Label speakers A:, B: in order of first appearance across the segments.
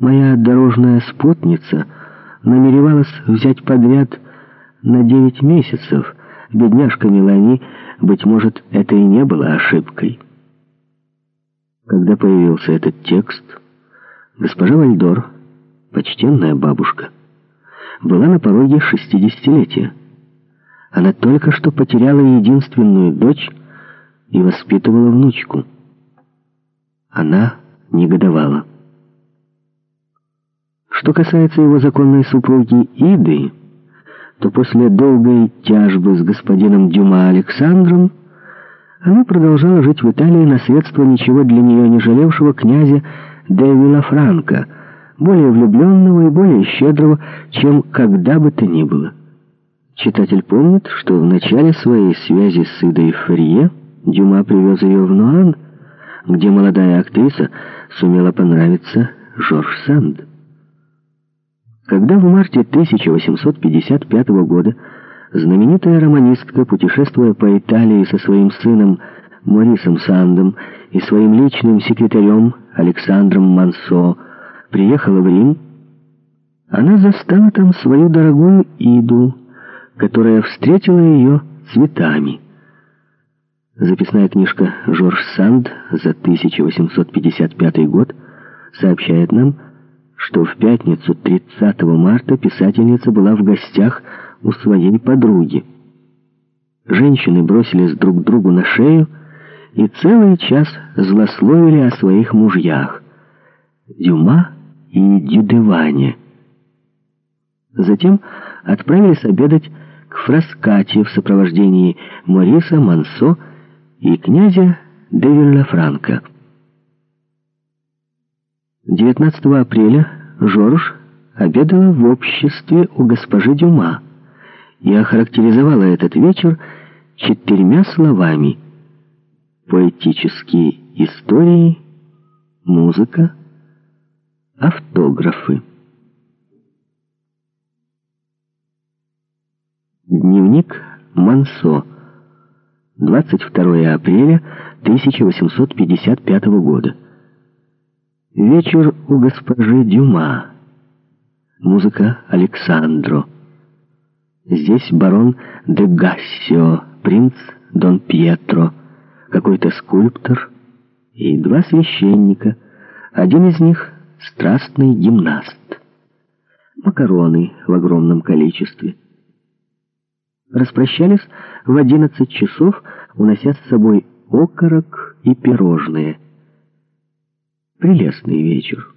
A: Моя дорожная спутница намеревалась взять подряд на девять месяцев. Бедняжка Мелани, быть может, это и не было ошибкой. Когда появился этот текст, госпожа Вальдор, почтенная бабушка, была на пороге шестидесятилетия. Она только что потеряла единственную дочь и воспитывала внучку. Она негодовала. Что касается его законной супруги Иды, то после долгой тяжбы с господином Дюма Александром она продолжала жить в Италии на средства ничего для нее не жалевшего князя де Вилафранко, более влюбленного и более щедрого, чем когда бы то ни было. Читатель помнит, что в начале своей связи с Идой Фарье Дюма привез ее в Нуан, где молодая актриса сумела понравиться Жорж Санд. Когда в марте 1855 года знаменитая романистка, путешествуя по Италии со своим сыном Морисом Сандом и своим личным секретарем Александром Мансо, приехала в Рим, она застала там свою дорогую Иду, которая встретила ее цветами. Записная книжка «Жорж Санд» за 1855 год сообщает нам, что в пятницу 30 марта писательница была в гостях у своей подруги. Женщины бросились друг другу на шею и целый час злословили о своих мужьях Дюма и Дюдеване. Затем отправились обедать к Фраскате в сопровождении Мориса Мансо и князя де Франка. 19 апреля Жорж обедала в обществе у госпожи Дюма и охарактеризовала этот вечер четырьмя словами «поэтические истории», «музыка», «автографы». Дневник Мансо. 22 апреля 1855 года. Вечер у госпожи Дюма. Музыка Александро. Здесь барон де Гассио, принц Дон Пьетро, какой-то скульптор и два священника. Один из них — страстный гимнаст. Макароны в огромном количестве. Распрощались в одиннадцать часов, унося с собой окорок и пирожные — Прелестный вечер.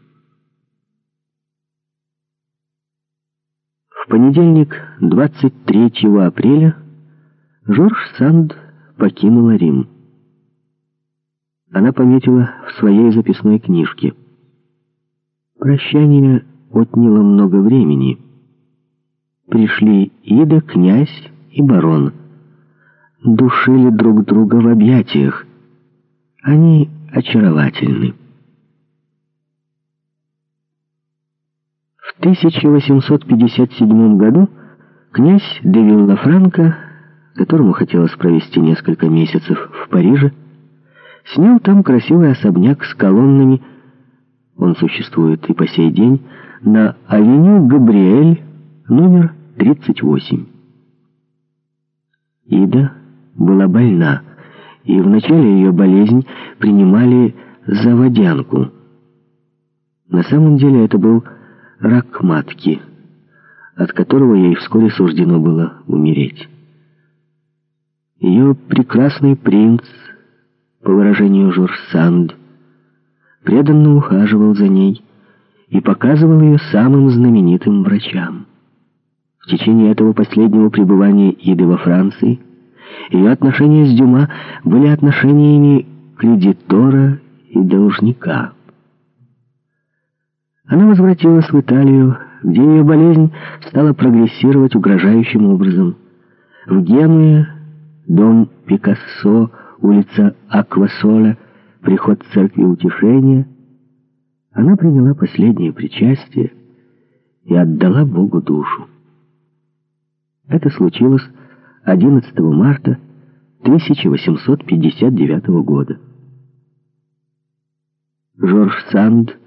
A: В понедельник, 23 апреля, Жорж Санд покинула Рим. Она пометила в своей записной книжке. Прощание отняло много времени. Пришли Ида, князь и барон. Душили друг друга в объятиях. Они очаровательны. В 1857 году князь де Виллафранко, которому хотелось провести несколько месяцев в Париже, снял там красивый особняк с колоннами, он существует и по сей день, на авеню Габриэль, номер 38. Ида была больна, и в начале ее болезнь принимали за водянку. На самом деле это был рак матки, от которого ей вскоре суждено было умереть. Ее прекрасный принц, по выражению Жорж Санд, преданно ухаживал за ней и показывал ее самым знаменитым врачам. В течение этого последнего пребывания Иды во Франции ее отношения с Дюма были отношениями кредитора и должника. Она возвратилась в Италию, где ее болезнь стала прогрессировать угрожающим образом. В Генуе дом Пикассо, улица Аквасола, приход церкви утешения. Она приняла последнее причастие и отдала Богу душу. Это случилось 11 марта 1859 года. Жорж Санд